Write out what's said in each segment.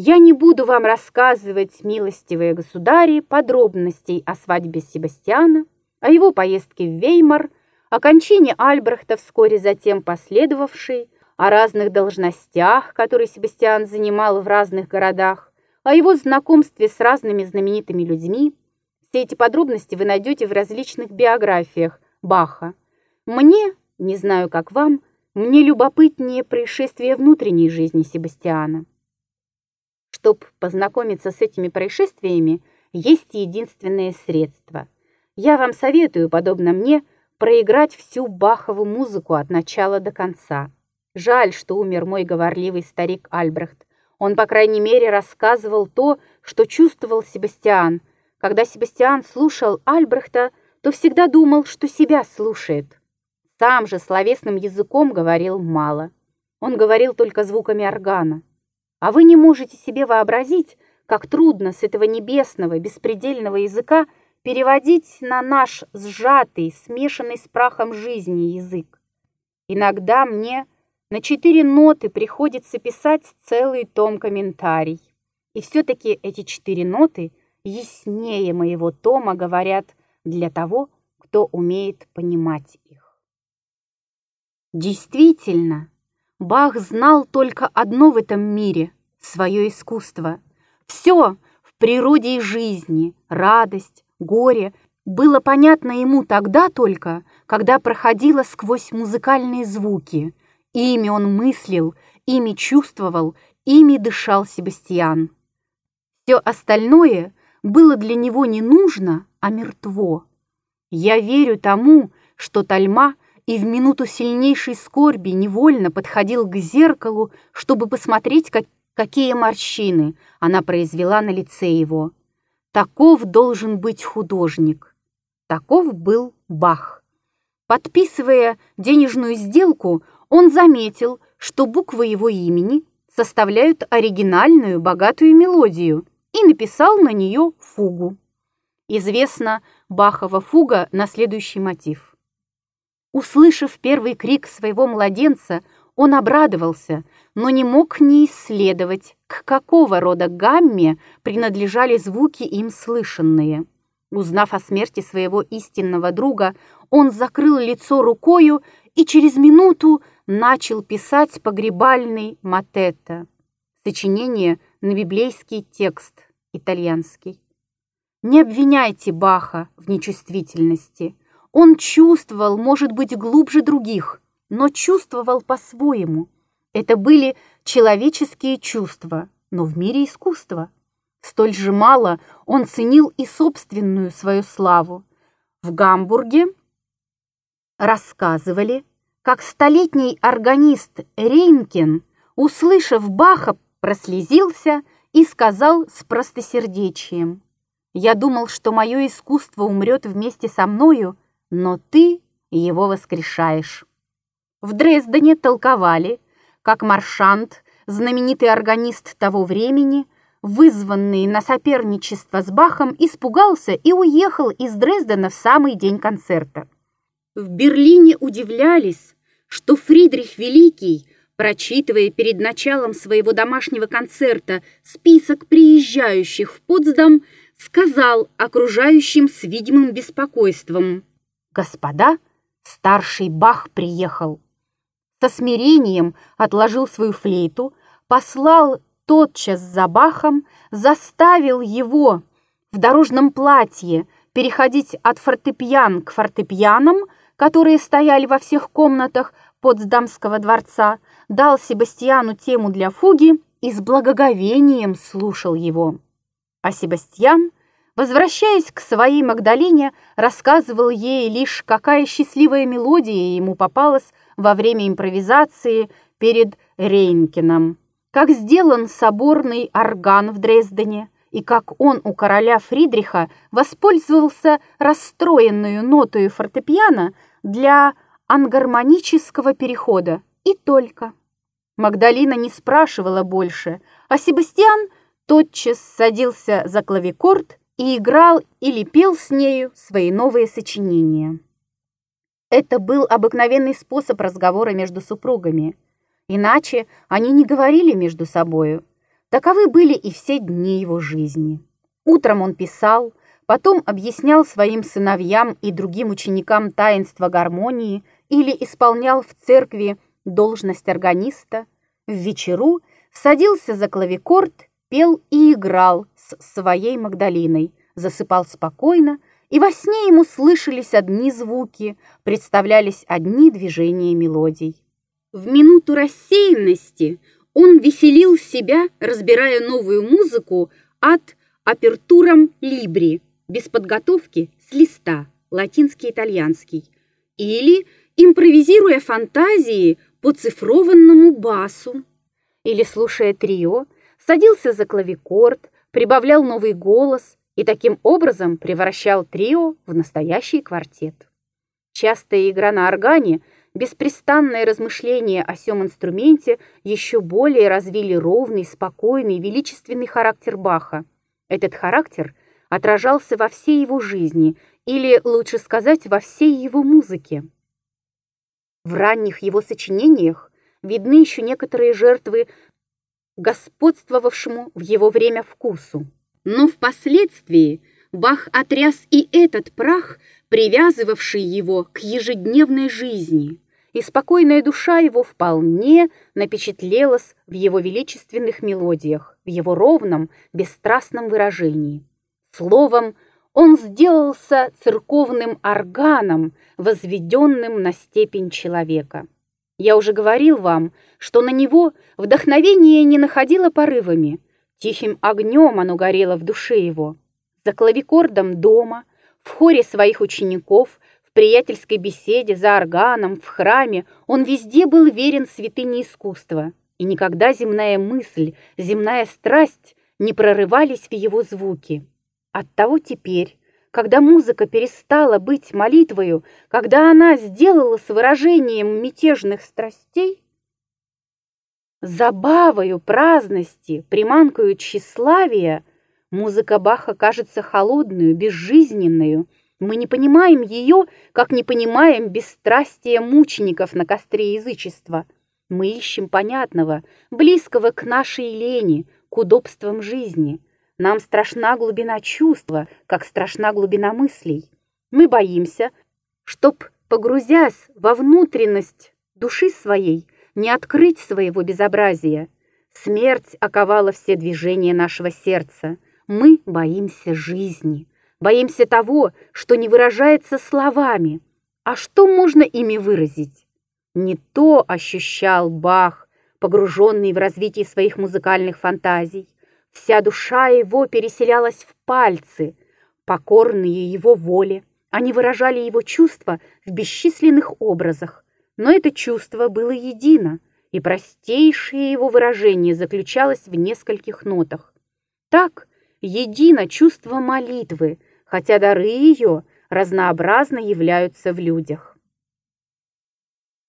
Я не буду вам рассказывать, милостивые государи, подробностей о свадьбе Себастьяна, о его поездке в Веймар, о кончине Альбрехта, вскоре затем последовавшей, о разных должностях, которые Себастьян занимал в разных городах, о его знакомстве с разными знаменитыми людьми. Все эти подробности вы найдете в различных биографиях Баха. Мне, не знаю как вам, мне любопытнее происшествия внутренней жизни Себастьяна. Чтобы познакомиться с этими происшествиями, есть единственное средство. Я вам советую, подобно мне, проиграть всю Бахову музыку от начала до конца. Жаль, что умер мой говорливый старик Альбрехт. Он, по крайней мере, рассказывал то, что чувствовал Себастьян. Когда Себастьян слушал Альбрехта, то всегда думал, что себя слушает. Сам же словесным языком говорил мало. Он говорил только звуками органа. А вы не можете себе вообразить, как трудно с этого небесного, беспредельного языка переводить на наш сжатый, смешанный с прахом жизни язык. Иногда мне на четыре ноты приходится писать целый том комментарий. И все-таки эти четыре ноты яснее моего тома говорят для того, кто умеет понимать их. Действительно, Бах знал только одно в этом мире — свое искусство. Все в природе и жизни, радость, горе было понятно ему тогда только, когда проходило сквозь музыкальные звуки. Ими он мыслил, ими чувствовал, ими дышал Себастьян. Все остальное было для него не нужно, а мертво. Я верю тому, что Тальма — и в минуту сильнейшей скорби невольно подходил к зеркалу, чтобы посмотреть, как, какие морщины она произвела на лице его. Таков должен быть художник. Таков был Бах. Подписывая денежную сделку, он заметил, что буквы его имени составляют оригинальную богатую мелодию и написал на нее фугу. Известна Бахова фуга на следующий мотив. Услышав первый крик своего младенца, он обрадовался, но не мог не исследовать, к какого рода гамме принадлежали звуки им слышанные. Узнав о смерти своего истинного друга, он закрыл лицо рукою и через минуту начал писать погребальный матетта, сочинение на библейский текст итальянский. Не обвиняйте Баха в нечувствительности – он чувствовал, может быть, глубже других, но чувствовал по-своему. Это были человеческие чувства, но в мире искусства. Столь же мало он ценил и собственную свою славу. В Гамбурге рассказывали, как столетний органист Рейнкен, услышав Баха, прослезился и сказал с простосердечием, «Я думал, что мое искусство умрет вместе со мною, но ты его воскрешаешь. В Дрездене толковали, как маршант, знаменитый органист того времени, вызванный на соперничество с Бахом, испугался и уехал из Дрездена в самый день концерта. В Берлине удивлялись, что Фридрих Великий, прочитывая перед началом своего домашнего концерта список приезжающих в Потсдам, сказал окружающим с видимым беспокойством – «Господа, старший Бах приехал!» Со смирением отложил свою флейту, послал тотчас за Бахом, заставил его в дорожном платье переходить от фортепиан к фортепианам, которые стояли во всех комнатах Потсдамского дворца, дал Себастьяну тему для фуги и с благоговением слушал его. А Себастьян Возвращаясь к своей Магдалине, рассказывал ей лишь, какая счастливая мелодия ему попалась во время импровизации перед Рейнкиным, как сделан соборный орган в Дрездене, и как он у короля Фридриха воспользовался расстроенную нотою фортепиано для ангармонического перехода. И только. Магдалина не спрашивала больше, а Себастьян тотчас садился за клавикорд и играл или пел с нею свои новые сочинения. Это был обыкновенный способ разговора между супругами. Иначе они не говорили между собою. Таковы были и все дни его жизни. Утром он писал, потом объяснял своим сыновьям и другим ученикам таинство гармонии или исполнял в церкви должность органиста, в вечеру садился за клавикорд, пел и играл с своей Магдалиной, засыпал спокойно, и во сне ему слышались одни звуки, представлялись одни движения мелодий. В минуту рассеянности он веселил себя, разбирая новую музыку от «Апертурам Либри» без подготовки с листа, латинский-итальянский, или импровизируя фантазии по цифрованному басу, или, слушая трио, садился за клавикорд, прибавлял новый голос и таким образом превращал трио в настоящий квартет. Частая игра на органе – Беспрестанное размышление о сём инструменте еще более развили ровный, спокойный, величественный характер Баха. Этот характер отражался во всей его жизни, или, лучше сказать, во всей его музыке. В ранних его сочинениях видны еще некоторые жертвы господствовавшему в его время вкусу. Но впоследствии Бах отряс и этот прах привязывавший его к ежедневной жизни, и спокойная душа его вполне напечатлелась в его величественных мелодиях, в его ровном, бесстрастном выражении. Словом, он сделался церковным органом, возведенным на степень человека. Я уже говорил вам, что на него вдохновение не находило порывами, тихим огнем оно горело в душе его. За клавикордом дома – в хоре своих учеников, в приятельской беседе, за органом, в храме он везде был верен святыне искусства, и никогда земная мысль, земная страсть не прорывались в его звуки. Оттого теперь, когда музыка перестала быть молитвою, когда она сделалась выражением мятежных страстей, забавою праздности, приманкою тщеславия, Музыка Баха кажется холодную, безжизненную. Мы не понимаем ее, как не понимаем бесстрастие мучеников на костре язычества. Мы ищем понятного, близкого к нашей лени, к удобствам жизни. Нам страшна глубина чувства, как страшна глубина мыслей. Мы боимся, чтоб, погрузясь во внутренность души своей, не открыть своего безобразия. Смерть оковала все движения нашего сердца. Мы боимся жизни, боимся того, что не выражается словами. А что можно ими выразить? Не то ощущал Бах, погруженный в развитие своих музыкальных фантазий. Вся душа его переселялась в пальцы, покорные его воле. Они выражали его чувства в бесчисленных образах, но это чувство было едино, и простейшее его выражение заключалось в нескольких нотах. Так едино чувство молитвы, хотя дары ее разнообразно являются в людях.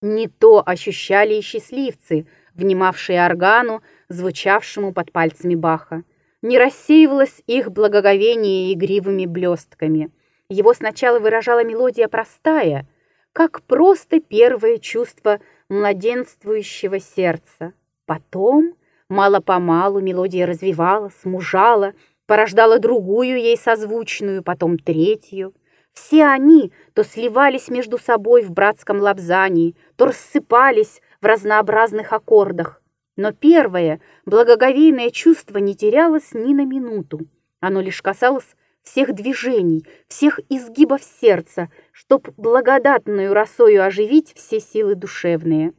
Не то ощущали и счастливцы, внимавшие органу, звучавшему под пальцами Баха. Не рассеивалось их благоговение игривыми блестками. Его сначала выражала мелодия простая, как просто первое чувство младенствующего сердца. Потом, мало-помалу, мелодия развивалась, мужала, порождала другую ей созвучную, потом третью. Все они то сливались между собой в братском лапзании, то рассыпались в разнообразных аккордах. Но первое, благоговейное чувство не терялось ни на минуту. Оно лишь касалось всех движений, всех изгибов сердца, чтоб благодатную росою оживить все силы душевные.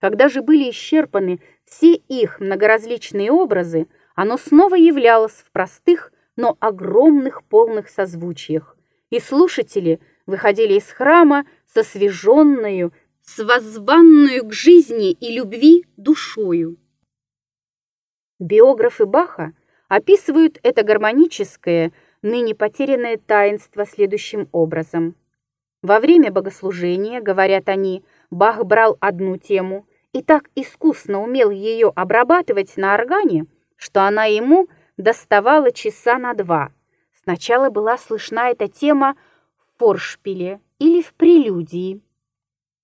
Когда же были исчерпаны все их многоразличные образы, оно снова являлось в простых, но огромных полных созвучиях, и слушатели выходили из храма со свеженную, с воззванную к жизни и любви душою. Биографы Баха описывают это гармоническое, ныне потерянное таинство следующим образом. Во время богослужения, говорят они, Бах брал одну тему и так искусно умел ее обрабатывать на органе, что она ему доставала часа на два. Сначала была слышна эта тема в форшпиле или в прелюдии.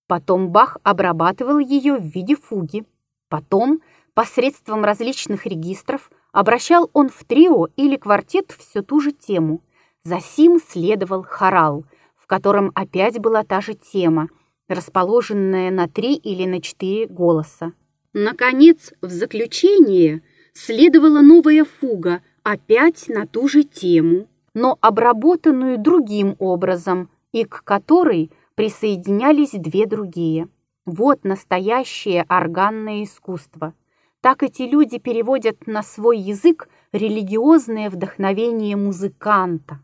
Потом Бах обрабатывал ее в виде фуги. Потом Посредством различных регистров обращал он в трио или квартет всю ту же тему. За сим следовал хорал, в котором опять была та же тема, расположенная на три или на четыре голоса. Наконец, в заключение следовала новая фуга, опять на ту же тему, но обработанную другим образом, и к которой присоединялись две другие. Вот настоящее органное искусство – так эти люди переводят на свой язык религиозное вдохновение музыканта.